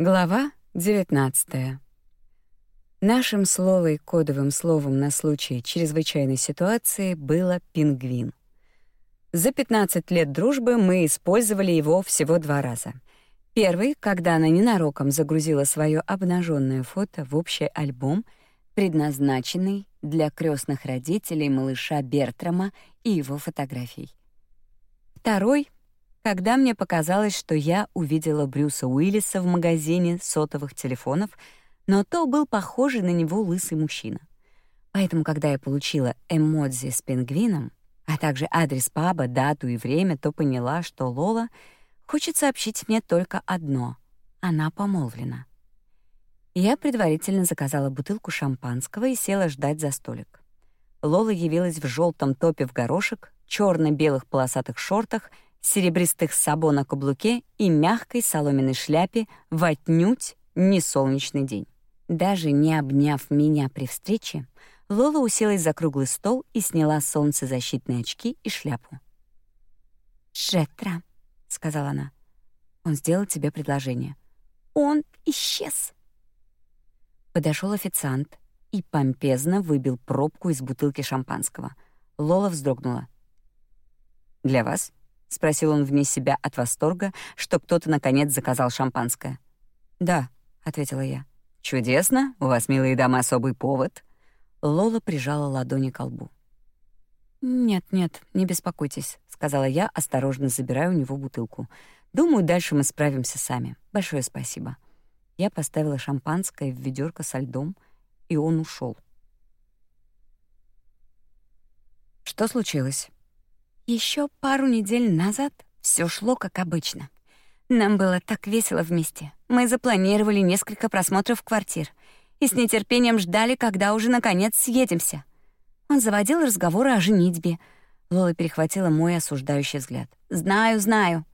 Глава 19. Нашим с Лолой кодовым словом на случай чрезвычайной ситуации было пингвин. За 15 лет дружбы мы использовали его всего два раза. Первый, когда она ненароком загрузила свое обнаженное фото в общий альбом, предназначенный для крестных родителей малыша Бертрама и его фотографий. Второй когда мне показалось, что я увидела Брюса Уиллиса в магазине сотовых телефонов, но то был похожий на него лысый мужчина. Поэтому, когда я получила эмодзи с пингвином, а также адрес паба, дату и время, то поняла, что Лола хочет сообщить мне только одно — она помолвлена. Я предварительно заказала бутылку шампанского и села ждать за столик. Лола явилась в желтом топе в горошек, черно белых полосатых шортах — серебристых сабо на каблуке и мягкой соломенной шляпе в отнюдь не солнечный день. Даже не обняв меня при встрече, Лола уселась за круглый стол и сняла солнцезащитные очки и шляпу. «Жетра», — сказала она, — «он сделал тебе предложение». «Он исчез». Подошел официант и помпезно выбил пробку из бутылки шампанского. Лола вздрогнула. «Для вас?» — спросил он вне себя от восторга, что кто-то наконец заказал шампанское. «Да», — ответила я. «Чудесно, у вас, милые дамы, особый повод». Лола прижала ладони к лбу. «Нет, нет, не беспокойтесь», — сказала я, осторожно забирая у него бутылку. «Думаю, дальше мы справимся сами. Большое спасибо». Я поставила шампанское в ведерко со льдом, и он ушел. «Что случилось?» Еще пару недель назад все шло как обычно. Нам было так весело вместе. Мы запланировали несколько просмотров квартир и с нетерпением ждали, когда уже наконец съедемся. Он заводил разговоры о женитьбе. Лола перехватила мой осуждающий взгляд. «Знаю, знаю.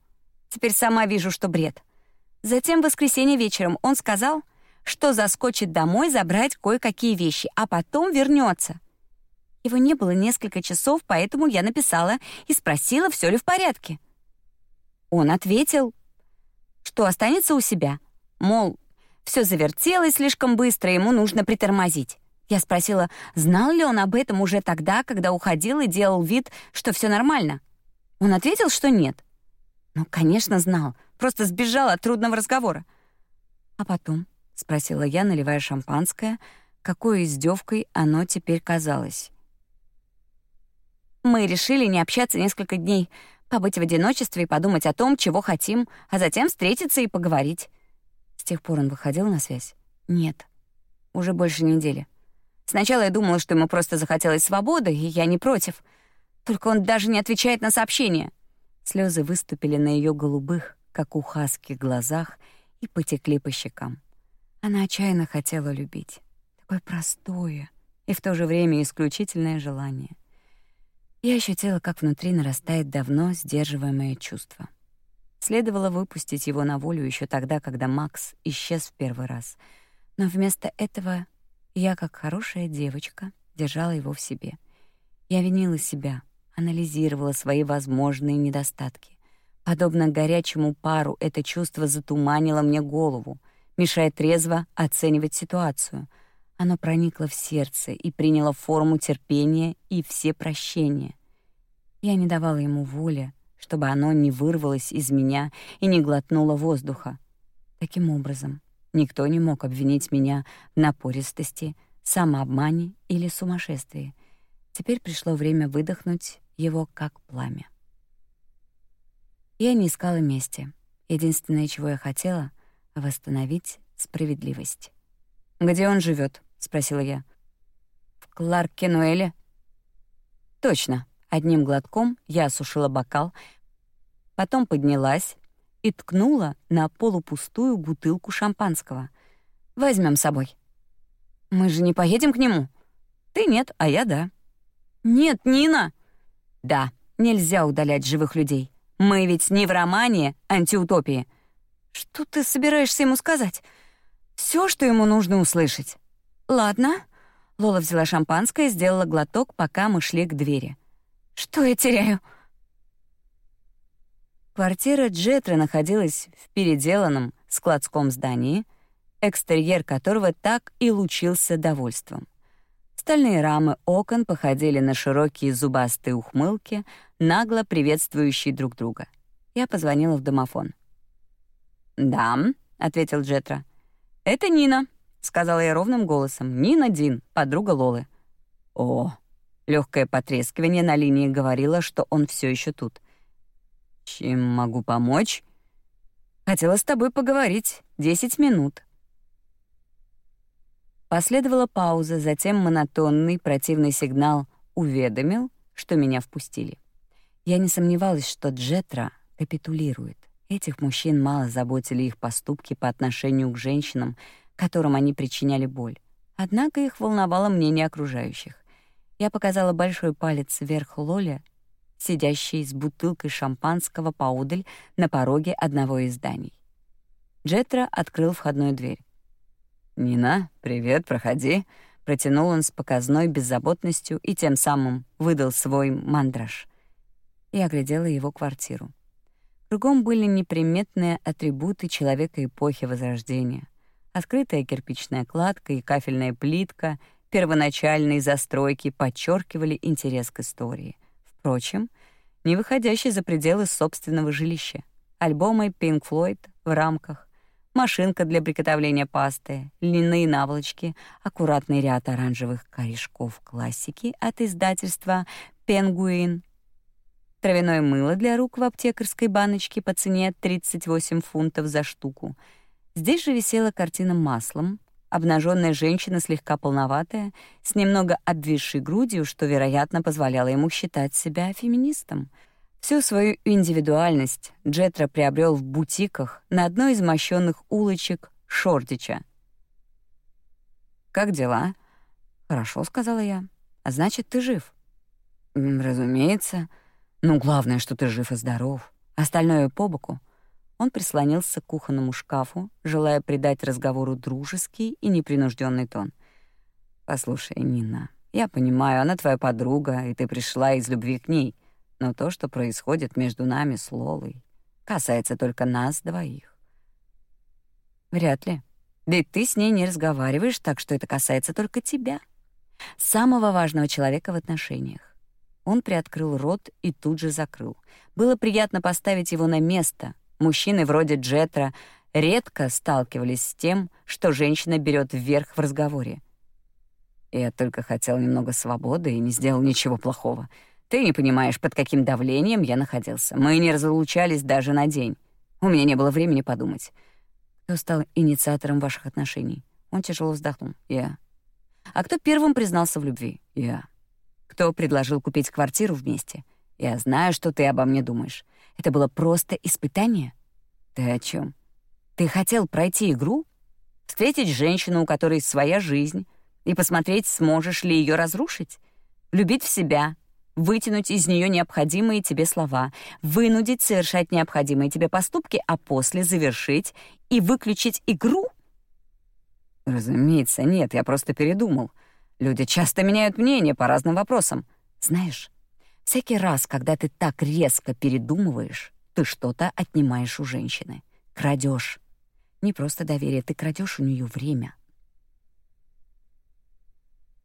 Теперь сама вижу, что бред». Затем в воскресенье вечером он сказал, что заскочит домой забрать кое-какие вещи, а потом вернется. Его не было несколько часов, поэтому я написала и спросила, все ли в порядке. Он ответил, что останется у себя. Мол, все завертелось слишком быстро, ему нужно притормозить. Я спросила, знал ли он об этом уже тогда, когда уходил и делал вид, что все нормально. Он ответил, что нет. Ну, конечно, знал, просто сбежал от трудного разговора. А потом, спросила я, наливая шампанское, какой издевкой оно теперь казалось. Мы решили не общаться несколько дней, побыть в одиночестве и подумать о том, чего хотим, а затем встретиться и поговорить. С тех пор он выходил на связь? Нет. Уже больше недели. Сначала я думала, что ему просто захотелось свободы, и я не против. Только он даже не отвечает на сообщения. Слезы выступили на ее голубых, как у хаски, глазах и потекли по щекам. Она отчаянно хотела любить. Такое простое и в то же время исключительное желание. Я ощутила, как внутри нарастает давно сдерживаемое чувство. Следовало выпустить его на волю еще тогда, когда Макс исчез в первый раз. Но вместо этого я, как хорошая девочка, держала его в себе. Я винила себя, анализировала свои возможные недостатки. Подобно горячему пару, это чувство затуманило мне голову, мешая трезво оценивать ситуацию — оно проникло в сердце и приняло форму терпения и все прощения. Я не давала ему воли, чтобы оно не вырвалось из меня и не глотнуло воздуха. Таким образом, никто не мог обвинить меня в напористости, самообмане или сумасшествии. Теперь пришло время выдохнуть его как пламя. Я не искала мести. Единственное, чего я хотела — восстановить справедливость. «Где он живет? Спросила я. «В Кларкенуэле». «Точно». Одним глотком я осушила бокал, потом поднялась и ткнула на полупустую бутылку шампанского. Возьмем с собой». «Мы же не поедем к нему?» «Ты нет, а я да». «Нет, Нина!» «Да, нельзя удалять живых людей. Мы ведь не в романе антиутопии». «Что ты собираешься ему сказать?» Все, что ему нужно услышать. Ладно. Лола взяла шампанское и сделала глоток, пока мы шли к двери. Что я теряю? Квартира Джетра находилась в переделанном, складском здании, экстерьер которого так и лучился довольством. Стальные рамы окон походили на широкие зубастые ухмылки, нагло приветствующие друг друга. Я позвонила в домофон. «Да», — ответил Джетра. «Это Нина», — сказала я ровным голосом. «Нина Дин, подруга Лолы». «О!» — легкое потрескивание на линии говорило, что он все еще тут. «Чем могу помочь?» «Хотела с тобой поговорить. Десять минут». Последовала пауза, затем монотонный противный сигнал уведомил, что меня впустили. Я не сомневалась, что Джетра капитулирует. Этих мужчин мало заботили их поступки по отношению к женщинам, которым они причиняли боль. Однако их волновало мнение окружающих. Я показала большой палец вверх Лоле, сидящей с бутылкой шампанского поодаль на пороге одного из зданий. Джетра открыл входную дверь. «Нина, привет, проходи», — протянул он с показной беззаботностью и тем самым выдал свой мандраж. Я оглядела его квартиру. Кругом были неприметные атрибуты человека эпохи Возрождения. Открытая кирпичная кладка и кафельная плитка первоначальной застройки подчеркивали интерес к истории. Впрочем, не выходящий за пределы собственного жилища. Альбомы Pink Floyd в рамках, машинка для приготовления пасты, льняные наволочки, аккуратный ряд оранжевых корешков классики от издательства «Пенгуин», травяное мыло для рук в аптекарской баночке по цене 38 фунтов за штуку. Здесь же висела картина маслом, обнаженная женщина слегка полноватая, с немного обвисшей грудью, что, вероятно, позволяло ему считать себя феминистом — Всю свою индивидуальность Джетра приобрел в бутиках на одной из мощенных улочек Шордича. «Как дела?» «Хорошо», — сказала я. «А значит, ты жив?» «Разумеется. Ну, главное, что ты жив и здоров. Остальное по боку». Он прислонился к кухонному шкафу, желая придать разговору дружеский и непринужденный тон. «Послушай, Нина, я понимаю, она твоя подруга, и ты пришла из любви к ней. Но то, что происходит между нами с Лолой, касается только нас двоих. Вряд ли. Ведь ты с ней не разговариваешь, так что это касается только тебя. Самого важного человека в отношениях. Он приоткрыл рот и тут же закрыл. Было приятно поставить его на место. Мужчины вроде Джетра редко сталкивались с тем, что женщина берет вверх в разговоре. Я только хотел немного свободы и не сделал ничего плохого. Ты не понимаешь, под каким давлением я находился. Мы не разлучались даже на день. У меня не было времени подумать. Кто стал инициатором ваших отношений? Он тяжело вздохнул. Я. А кто первым признался в любви? Я. Кто предложил купить квартиру вместе? Я знаю, что ты обо мне думаешь. Это было просто испытание? Ты о чем? Ты хотел пройти игру? Встретить женщину, у которой своя жизнь, и посмотреть, сможешь ли ее разрушить? Любить в себя, вытянуть из нее необходимые тебе слова, вынудить совершать необходимые тебе поступки, а после завершить и выключить игру? Разумеется, нет, я просто передумал. Люди часто меняют мнение по разным вопросам. Знаешь, всякий раз, когда ты так резко передумываешь, ты что-то отнимаешь у женщины. Крадешь. Не просто доверие, ты крадешь у нее время.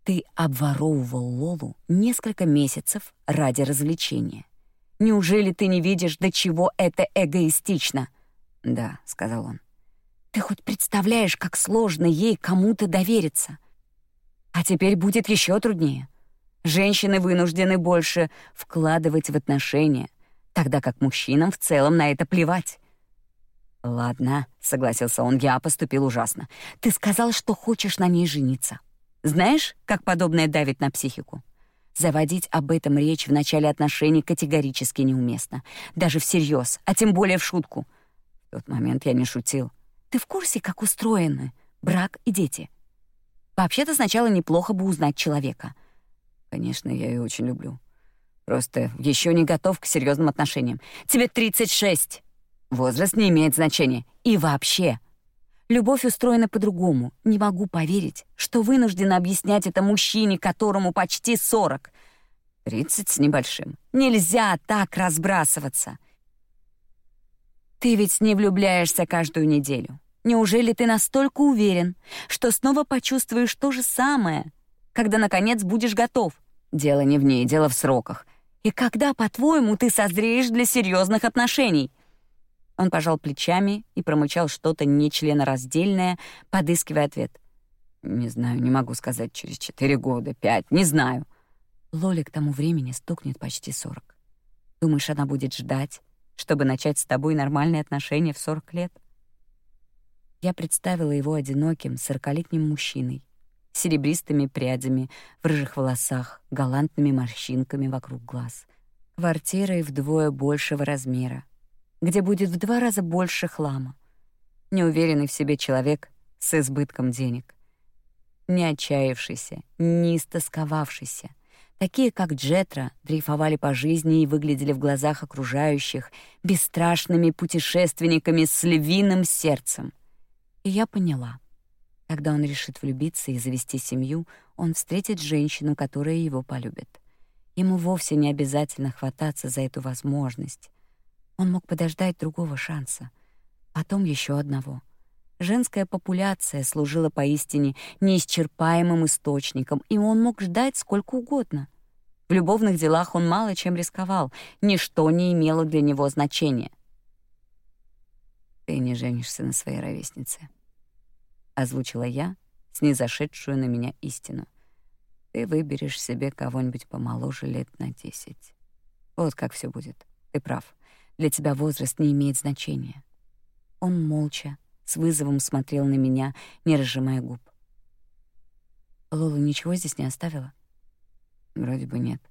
Ты обворовывал Лолу несколько месяцев ради развлечения. Неужели ты не видишь, до чего это эгоистично? Да, сказал он. Ты хоть представляешь, как сложно ей кому-то довериться? А теперь будет еще труднее. Женщины вынуждены больше вкладывать в отношения, тогда как мужчинам в целом на это плевать. Ладно, согласился он. Я поступил ужасно. Ты сказал, что хочешь на ней жениться. Знаешь, как подобное давит на психику? Заводить об этом речь в начале отношений категорически неуместно, даже всерьез, а тем более в шутку. В тот момент я не шутил. Ты в курсе, как устроены брак и дети? Вообще-то сначала неплохо бы узнать человека. Конечно, я ее очень люблю. Просто еще не готов к серьезным отношениям. Тебе 36. Возраст не имеет значения. И вообще, Любовь устроена по-другому. Не могу поверить, что вынуждена объяснять это мужчине, которому почти сорок. Тридцать с небольшим. Нельзя так разбрасываться. Ты ведь не влюбляешься каждую неделю. Неужели ты настолько уверен, что снова почувствуешь то же самое, когда наконец будешь готов? Дело не в ней, дело в сроках. И когда, по-твоему, ты созреешь для серьезных отношений? Он пожал плечами и промычал что-то нечленораздельное, подыскивая ответ. Не знаю, не могу сказать через четыре года, пять, не знаю. Лоли к тому времени стукнет почти сорок. Думаешь, она будет ждать, чтобы начать с тобой нормальные отношения в сорок лет? Я представила его одиноким, сорокалетним мужчиной, серебристыми прядями в рыжих волосах, галантными морщинками вокруг глаз, квартирой вдвое большего размера, где будет в два раза больше хлама, неуверенный в себе человек с избытком денег, не отчаявшийся, не истосковавшийся, Такие, как Джетра, дрейфовали по жизни и выглядели в глазах окружающих бесстрашными путешественниками с львиным сердцем. И я поняла. Когда он решит влюбиться и завести семью, он встретит женщину, которая его полюбит. Ему вовсе не обязательно хвататься за эту возможность. Он мог подождать другого шанса, потом еще одного. Женская популяция служила поистине неисчерпаемым источником, и он мог ждать сколько угодно. В любовных делах он мало чем рисковал, ничто не имело для него значения. «Ты не женишься на своей ровеснице», — озвучила я, снизошедшую на меня истину. «Ты выберешь себе кого-нибудь помоложе лет на десять. Вот как все будет. Ты прав. Для тебя возраст не имеет значения». Он молча, с вызовом смотрел на меня, не разжимая губ. Лола ничего здесь не оставила? Вроде бы нет.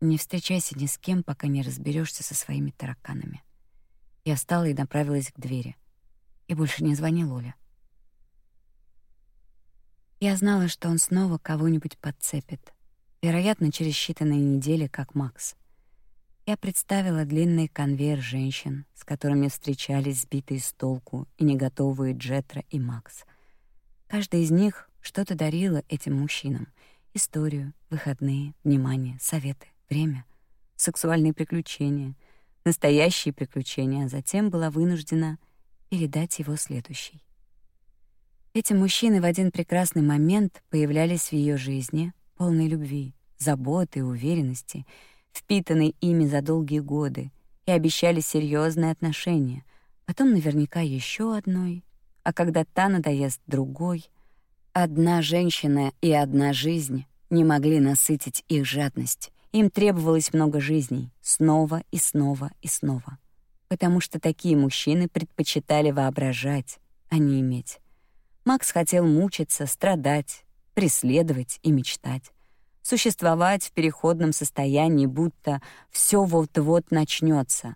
Не встречайся ни с кем, пока не разберешься со своими тараканами. Я встала и направилась к двери. И больше не звони Лоле. Я знала, что он снова кого-нибудь подцепит. Вероятно, через считанные недели, как Макс — я представила длинный конвейер женщин, с которыми встречались сбитые с толку и не готовые Джетра и Макс. Каждая из них что-то дарила этим мужчинам: историю, выходные, внимание, советы, время, сексуальные приключения, настоящие приключения, а затем была вынуждена передать его следующий. Эти мужчины в один прекрасный момент появлялись в ее жизни, полной любви, заботы и уверенности — впитанный ими за долгие годы, и обещали серьезные отношения, потом наверняка еще одной, а когда та надоест другой, одна женщина и одна жизнь не могли насытить их жадность. Им требовалось много жизней, снова и снова и снова. Потому что такие мужчины предпочитали воображать, а не иметь. Макс хотел мучиться, страдать, преследовать и мечтать существовать в переходном состоянии, будто все вот-вот начнется.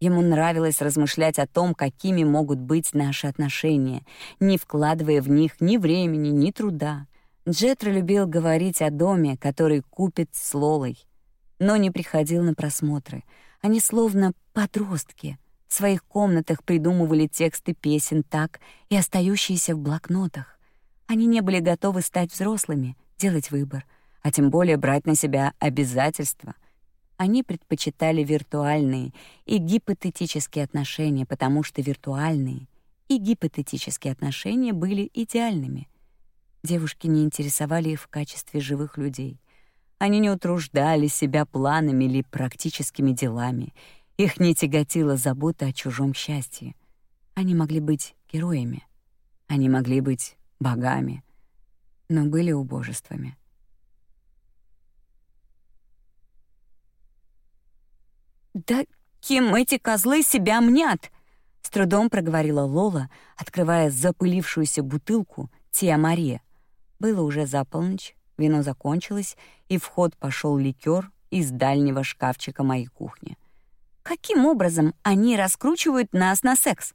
Ему нравилось размышлять о том, какими могут быть наши отношения, не вкладывая в них ни времени, ни труда. Джетро любил говорить о доме, который купит с Лолой, но не приходил на просмотры. Они словно подростки в своих комнатах придумывали тексты песен так и остающиеся в блокнотах. Они не были готовы стать взрослыми, делать выбор — а тем более брать на себя обязательства. Они предпочитали виртуальные и гипотетические отношения, потому что виртуальные и гипотетические отношения были идеальными. Девушки не интересовали их в качестве живых людей. Они не утруждали себя планами или практическими делами. Их не тяготила забота о чужом счастье. Они могли быть героями. Они могли быть богами, но были убожествами. «Да кем эти козлы себя мнят?» — с трудом проговорила Лола, открывая запылившуюся бутылку Тиа Мария. Было уже за полночь, вино закончилось, и в ход пошел ликер из дальнего шкафчика моей кухни. «Каким образом они раскручивают нас на секс?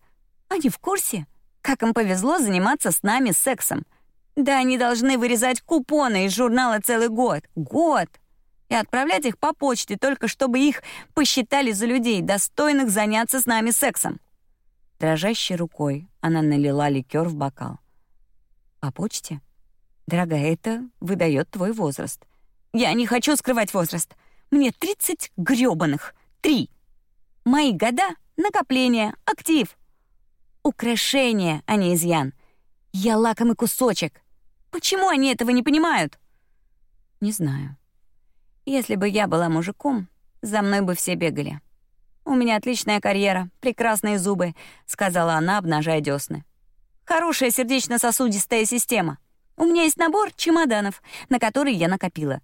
Они в курсе? Как им повезло заниматься с нами сексом? Да они должны вырезать купоны из журнала целый год. Год! и отправлять их по почте, только чтобы их посчитали за людей, достойных заняться с нами сексом. Дрожащей рукой она налила ликер в бокал. «По почте? Дорогая, это выдает твой возраст. Я не хочу скрывать возраст. Мне тридцать грёбаных. Три. Мои года накопление, актив. Украшение, а не изъян. Я лакомый кусочек. Почему они этого не понимают? Не знаю. Если бы я была мужиком, за мной бы все бегали. У меня отличная карьера, прекрасные зубы, сказала она, обнажая десны. Хорошая сердечно-сосудистая система. У меня есть набор чемоданов, на которые я накопила,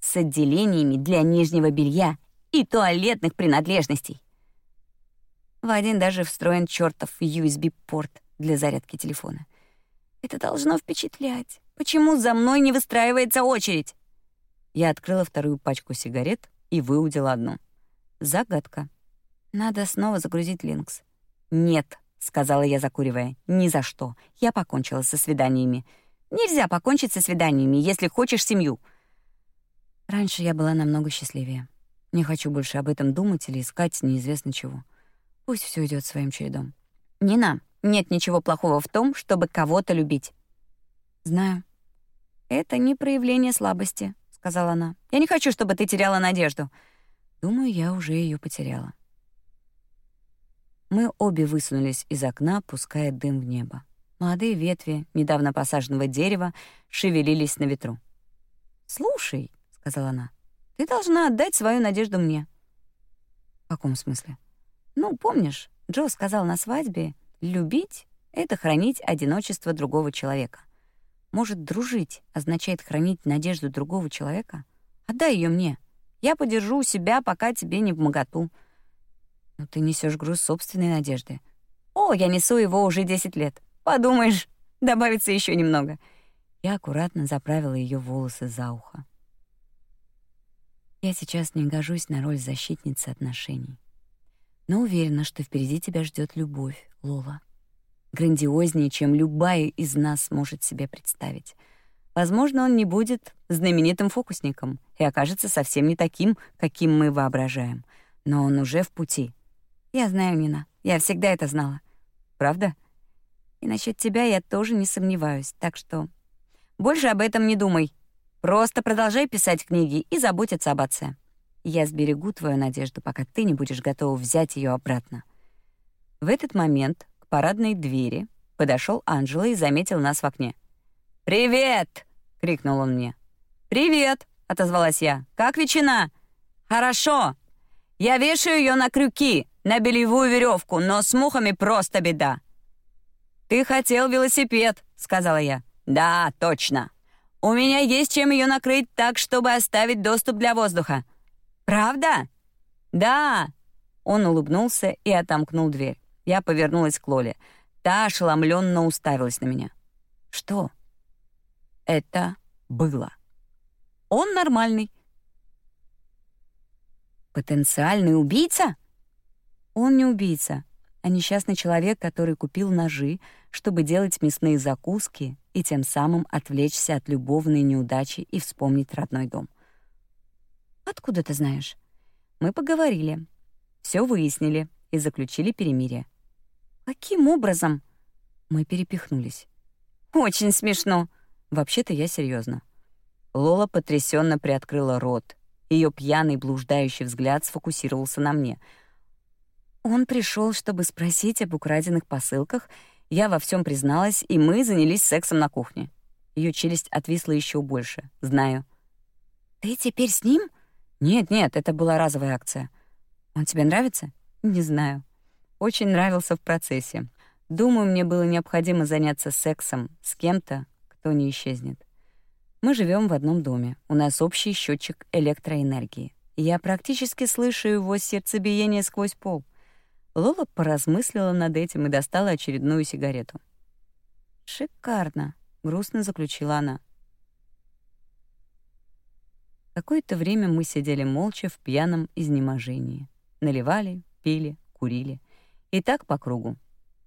с отделениями для нижнего белья и туалетных принадлежностей. В один даже встроен чертов USB-порт для зарядки телефона. Это должно впечатлять. Почему за мной не выстраивается очередь? Я открыла вторую пачку сигарет и выудила одну. Загадка. Надо снова загрузить Линкс. Нет, сказала я, закуривая. Ни за что. Я покончила со свиданиями. Нельзя покончить со свиданиями, если хочешь семью. Раньше я была намного счастливее. Не хочу больше об этом думать или искать неизвестно чего. Пусть все идет своим чередом. Нина, нет ничего плохого в том, чтобы кого-то любить. Знаю. Это не проявление слабости, сказала она. Я не хочу, чтобы ты теряла надежду. Думаю, я уже ее потеряла. Мы обе высунулись из окна, пуская дым в небо. Молодые ветви недавно посаженного дерева шевелились на ветру. "Слушай", сказала она. "Ты должна отдать свою надежду мне". "В каком смысле?" "Ну, помнишь, Джо сказал на свадьбе, любить это хранить одиночество другого человека. Может, дружить означает хранить надежду другого человека? Отдай ее мне. Я подержу у себя, пока тебе не в моготу. Но ты несешь груз собственной надежды. О, я несу его уже 10 лет. Подумаешь, добавится еще немного. Я аккуратно заправила ее волосы за ухо. Я сейчас не гожусь на роль защитницы отношений. Но уверена, что впереди тебя ждет любовь, Лола. Грандиознее, чем любая из нас может себе представить. Возможно, он не будет знаменитым фокусником и окажется совсем не таким, каким мы воображаем. Но он уже в пути — я знаю, Нина. Я всегда это знала. Правда? И насчет тебя я тоже не сомневаюсь. Так что больше об этом не думай. Просто продолжай писать книги и заботиться об отце. Я сберегу твою надежду, пока ты не будешь готова взять ее обратно. В этот момент к парадной двери подошел Анжела и заметил нас в окне. «Привет!» — крикнул он мне. «Привет!» — отозвалась я. «Как ветчина?» «Хорошо! Я вешаю ее на крюки на белевую веревку, но с мухами просто беда». «Ты хотел велосипед», — сказала я. «Да, точно. У меня есть чем ее накрыть так, чтобы оставить доступ для воздуха». «Правда?» «Да». Он улыбнулся и отомкнул дверь. Я повернулась к Лоле. Та ошеломленно уставилась на меня. «Что?» «Это было». «Он нормальный». «Потенциальный убийца?» Он не убийца, а несчастный человек, который купил ножи, чтобы делать мясные закуски и тем самым отвлечься от любовной неудачи и вспомнить родной дом. «Откуда ты знаешь?» Мы поговорили, все выяснили и заключили перемирие. «Каким образом?» Мы перепихнулись. «Очень смешно!» «Вообще-то я серьезно. Лола потрясенно приоткрыла рот. Ее пьяный блуждающий взгляд сфокусировался на мне — он пришел, чтобы спросить об украденных посылках. Я во всем призналась, и мы занялись сексом на кухне. Ее челюсть отвисла еще больше. Знаю. Ты теперь с ним? Нет, нет, это была разовая акция. Он тебе нравится? Не знаю. Очень нравился в процессе. Думаю, мне было необходимо заняться сексом с кем-то, кто не исчезнет. Мы живем в одном доме. У нас общий счетчик электроэнергии. Я практически слышу его сердцебиение сквозь пол. Лола поразмыслила над этим и достала очередную сигарету. «Шикарно», — грустно заключила она. Какое-то время мы сидели молча в пьяном изнеможении. Наливали, пили, курили. И так по кругу.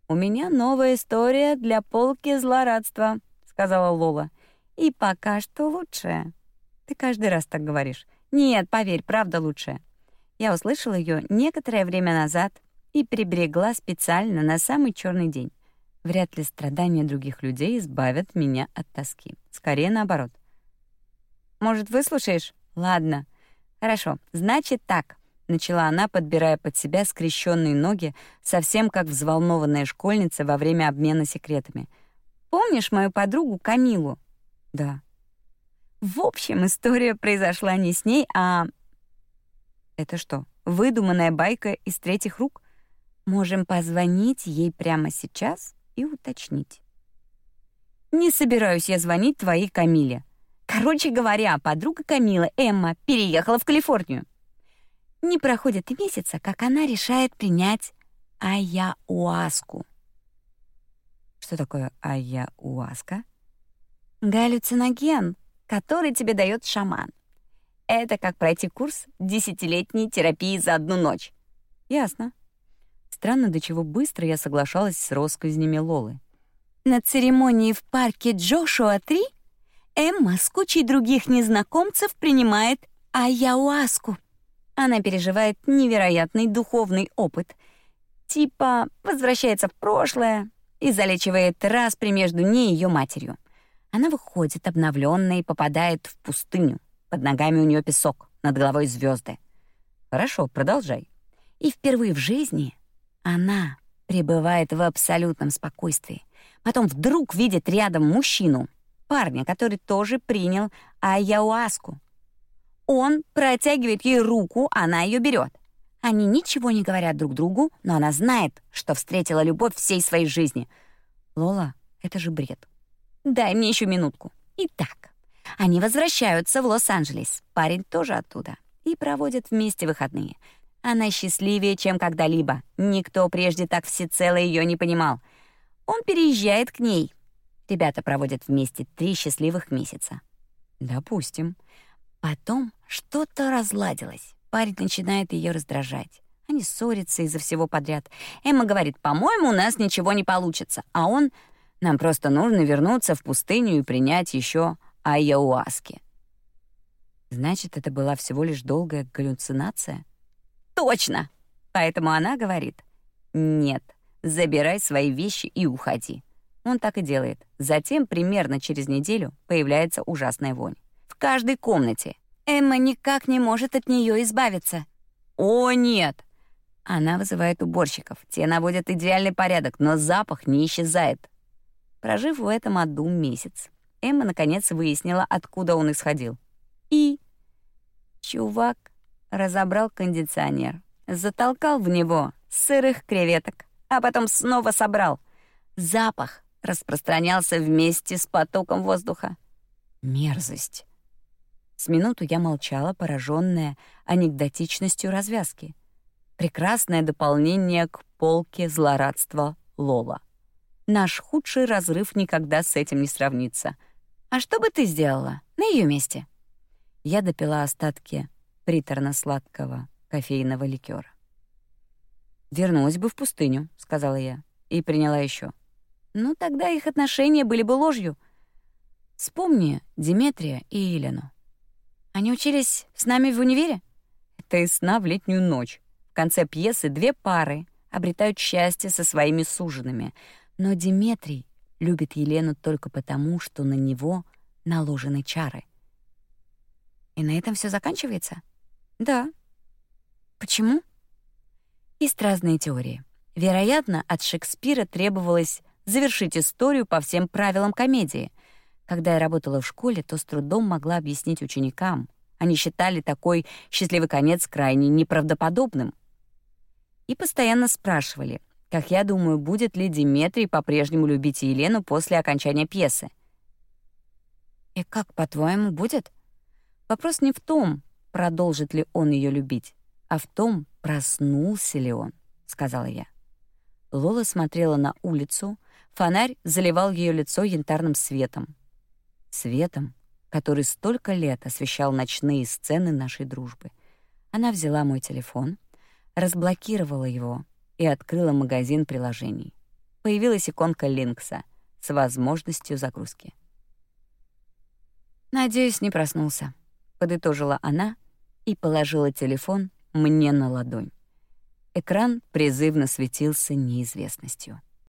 «У меня новая история для полки злорадства», — сказала Лола. «И пока что лучшая». «Ты каждый раз так говоришь». «Нет, поверь, правда лучшая». Я услышала ее некоторое время назад и приберегла специально на самый черный день. Вряд ли страдания других людей избавят меня от тоски. Скорее наоборот. Может, выслушаешь? Ладно. Хорошо. Значит так. начала она, подбирая под себя скрещенные ноги, совсем как взволнованная школьница во время обмена секретами. Помнишь мою подругу Камилу? Да. В общем, история произошла не с ней, а Это что, выдуманная байка из третьих рук? Можем позвонить ей прямо сейчас и уточнить. Не собираюсь я звонить твоей Камиле. Короче говоря, подруга Камилы, Эмма, переехала в Калифорнию. Не проходит и месяца, как она решает принять аяуаску. Что такое аяуаска? Галлюциноген, который тебе дает шаман. Это как пройти курс десятилетней терапии за одну ночь. Ясно. Странно, до чего быстро я соглашалась с россказнями Лолы. На церемонии в парке Джошуа-3 Эмма с кучей других незнакомцев принимает аяуаску. Она переживает невероятный духовный опыт. Типа возвращается в прошлое и залечивает распри между ней и ее матерью. Она выходит обновленная и попадает в пустыню. Под ногами у нее песок, над головой звезды. Хорошо, продолжай. И впервые в жизни она пребывает в абсолютном спокойствии. Потом вдруг видит рядом мужчину, парня, который тоже принял ayahuasку. Он протягивает ей руку, она ее берет. Они ничего не говорят друг другу, но она знает, что встретила любовь всей своей жизни. Лола, это же бред. Дай мне еще минутку. Итак, они возвращаются в Лос-Анджелес. Парень тоже оттуда. И проводят вместе выходные. Она счастливее, чем когда-либо. Никто прежде так всецело ее не понимал. Он переезжает к ней. Ребята проводят вместе три счастливых месяца. Допустим. Потом что-то разладилось. Парень начинает ее раздражать. Они ссорятся из-за всего подряд. Эмма говорит, по-моему, у нас ничего не получится. А он нам просто нужно вернуться в пустыню и принять еще айауаски. Значит, это была всего лишь долгая галлюцинация? Точно! Поэтому она говорит, нет, забирай свои вещи и уходи. Он так и делает. Затем, примерно через неделю, появляется ужасная вонь. В каждой комнате. Эмма никак не может от нее избавиться. О, нет! Она вызывает уборщиков. Те наводят идеальный порядок, но запах не исчезает. Прожив в этом аду месяц, Эмма наконец выяснила, откуда он исходил. И чувак разобрал кондиционер, затолкал в него сырых креветок, а потом снова собрал. Запах распространялся вместе с потоком воздуха. Мерзость. С минуту я молчала, пораженная анекдотичностью развязки. Прекрасное дополнение к полке злорадства Лола. Наш худший разрыв никогда с этим не сравнится. А что бы ты сделала на ее месте? Я допила остатки приторно-сладкого кофейного ликера. Вернулась бы в пустыню, сказала я и приняла еще. Ну тогда их отношения были бы ложью. Вспомни Диметрия и Елену. Они учились с нами в универе? Это из сна в летнюю ночь. В конце пьесы две пары обретают счастье со своими суженными — но Диметрий любит Елену только потому, что на него наложены чары. И на этом все заканчивается? Да. Почему? Есть разные теории. Вероятно, от Шекспира требовалось завершить историю по всем правилам комедии. Когда я работала в школе, то с трудом могла объяснить ученикам. Они считали такой счастливый конец крайне неправдоподобным. И постоянно спрашивали, как я думаю, будет ли Диметрий по-прежнему любить Елену после окончания пьесы? И как, по-твоему, будет? Вопрос не в том, продолжит ли он ее любить, а в том, проснулся ли он, сказала я. Лола смотрела на улицу, фонарь заливал ее лицо янтарным светом. Светом, который столько лет освещал ночные сцены нашей дружбы. Она взяла мой телефон, разблокировала его и открыла магазин приложений. Появилась иконка Линкса с возможностью загрузки. «Надеюсь, не проснулся», — подытожила она и положила телефон мне на ладонь. Экран призывно светился неизвестностью.